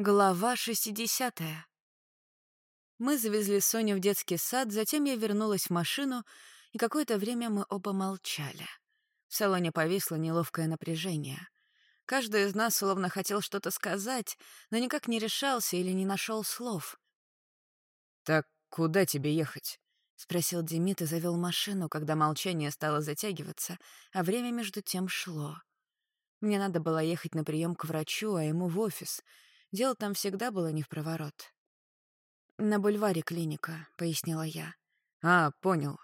Глава 60. Мы завезли Соню в детский сад, затем я вернулась в машину, и какое-то время мы оба молчали. В салоне повисло неловкое напряжение. Каждый из нас словно хотел что-то сказать, но никак не решался или не нашел слов. «Так куда тебе ехать?» — спросил Демид и завел машину, когда молчание стало затягиваться, а время между тем шло. Мне надо было ехать на прием к врачу, а ему в офис — Дело там всегда было не в проворот. «На бульваре клиника», — пояснила я. «А, понял».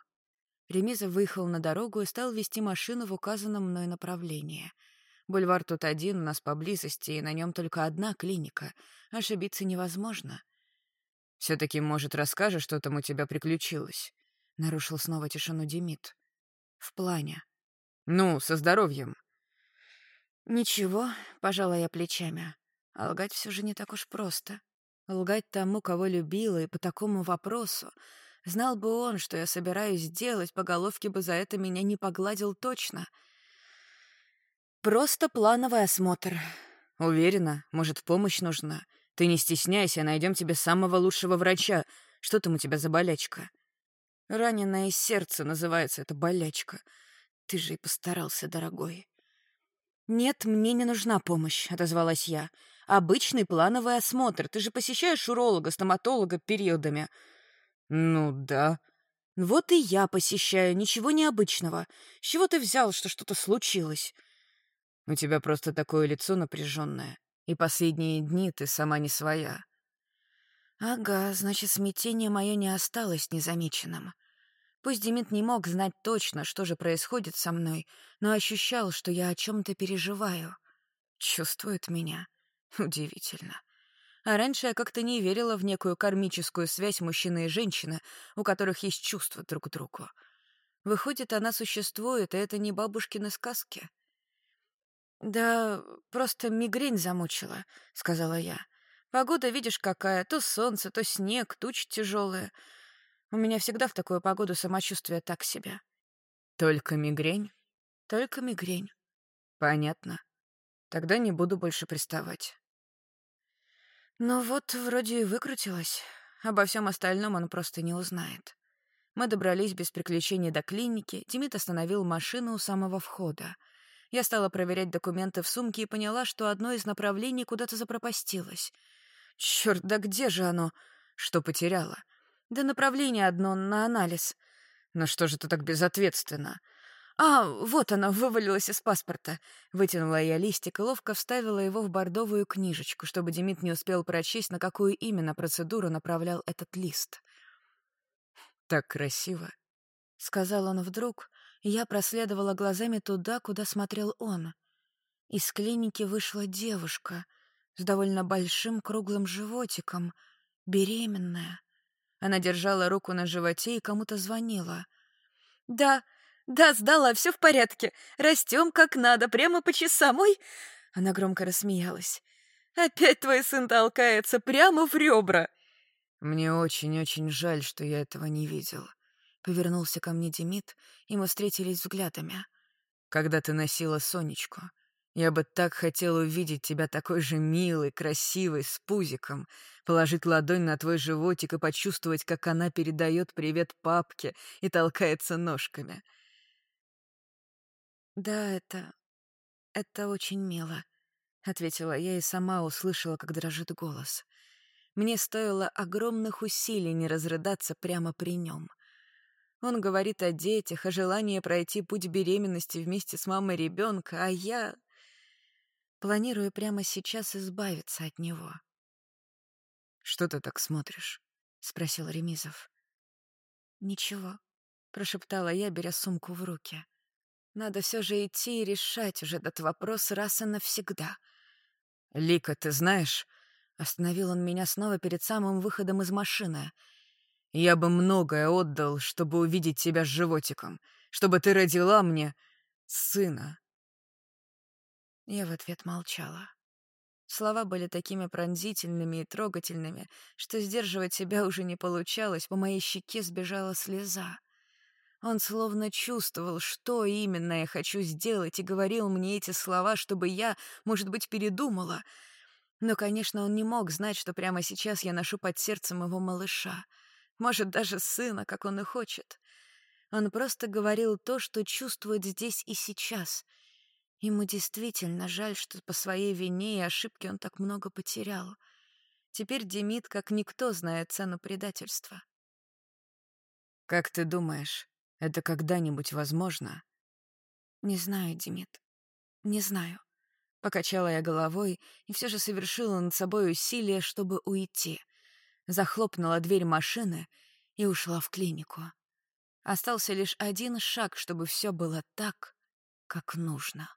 Ремизов выехал на дорогу и стал вести машину в указанном мной направлении. Бульвар тут один, у нас поблизости, и на нем только одна клиника. Ошибиться невозможно. все таки может, расскажешь, что там у тебя приключилось?» — нарушил снова тишину Демид. «В плане». «Ну, со здоровьем». «Ничего», — пожала я плечами. А лгать все же не так уж просто. Лгать тому, кого любила, и по такому вопросу. Знал бы он, что я собираюсь сделать, по головке бы за это меня не погладил точно. Просто плановый осмотр. Уверена, может, помощь нужна. Ты не стесняйся, найдем тебе самого лучшего врача. Что там у тебя за болячка? Раненое сердце называется эта болячка. Ты же и постарался, дорогой. «Нет, мне не нужна помощь», — отозвалась я. Обычный плановый осмотр. Ты же посещаешь уролога, стоматолога периодами. Ну да. Вот и я посещаю, ничего необычного. С чего ты взял, что что-то случилось? У тебя просто такое лицо напряженное. И последние дни ты сама не своя. Ага, значит, смятение мое не осталось незамеченным. Пусть Демид не мог знать точно, что же происходит со мной, но ощущал, что я о чем-то переживаю. Чувствует меня. Удивительно. А раньше я как-то не верила в некую кармическую связь мужчины и женщины, у которых есть чувства друг к другу. Выходит, она существует, и это не бабушкины сказки. «Да просто мигрень замучила», — сказала я. «Погода, видишь, какая. То солнце, то снег, тучи тяжелые. У меня всегда в такую погоду самочувствие так себе». «Только мигрень?» «Только мигрень». «Понятно. Тогда не буду больше приставать». Ну вот, вроде и выкрутилась. Обо всем остальном он просто не узнает. Мы добрались без приключений до клиники, Тимит остановил машину у самого входа. Я стала проверять документы в сумке и поняла, что одно из направлений куда-то запропастилось. Черт, да где же оно? Что потеряла? Да направление одно на анализ. Но что же ты так безответственно? «А, вот оно, вывалилось из паспорта». Вытянула я листик и ловко вставила его в бордовую книжечку, чтобы Демид не успел прочесть, на какую именно процедуру направлял этот лист. «Так красиво», — сказал он вдруг, я проследовала глазами туда, куда смотрел он. Из клиники вышла девушка с довольно большим круглым животиком, беременная. Она держала руку на животе и кому-то звонила. «Да, «Да, сдала, все в порядке. Растем как надо, прямо по часам. Ой!» Она громко рассмеялась. «Опять твой сын толкается прямо в ребра!» «Мне очень-очень жаль, что я этого не видел». Повернулся ко мне Демид, и мы встретились взглядами. «Когда ты носила Сонечку, я бы так хотел увидеть тебя такой же милой, красивой, с пузиком, положить ладонь на твой животик и почувствовать, как она передает привет папке и толкается ножками. «Да, это... это очень мило», — ответила я и сама услышала, как дрожит голос. Мне стоило огромных усилий не разрыдаться прямо при нем. Он говорит о детях, о желании пройти путь беременности вместе с мамой ребенка, а я планирую прямо сейчас избавиться от него. «Что ты так смотришь?» — спросил Ремизов. «Ничего», — прошептала я, беря сумку в руки. Надо все же идти и решать уже этот вопрос раз и навсегда. «Лика, ты знаешь...» Остановил он меня снова перед самым выходом из машины. «Я бы многое отдал, чтобы увидеть тебя с животиком, чтобы ты родила мне сына». Я в ответ молчала. Слова были такими пронзительными и трогательными, что сдерживать себя уже не получалось, по моей щеке сбежала слеза. Он словно чувствовал, что именно я хочу сделать, и говорил мне эти слова, чтобы я, может быть, передумала. Но, конечно, он не мог знать, что прямо сейчас я ношу под сердцем его малыша. Может, даже сына, как он и хочет. Он просто говорил то, что чувствует здесь и сейчас. Ему действительно жаль, что по своей вине и ошибке он так много потерял. Теперь Демид как никто знает цену предательства. «Как ты думаешь, это когда-нибудь возможно?» «Не знаю, Демид. Не знаю». Покачала я головой и все же совершила над собой усилие, чтобы уйти. Захлопнула дверь машины и ушла в клинику. Остался лишь один шаг, чтобы все было так, как нужно.